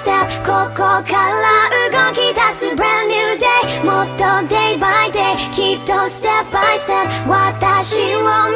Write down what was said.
ここから動き出す Brand new day もっと day by day きっと step by step 私を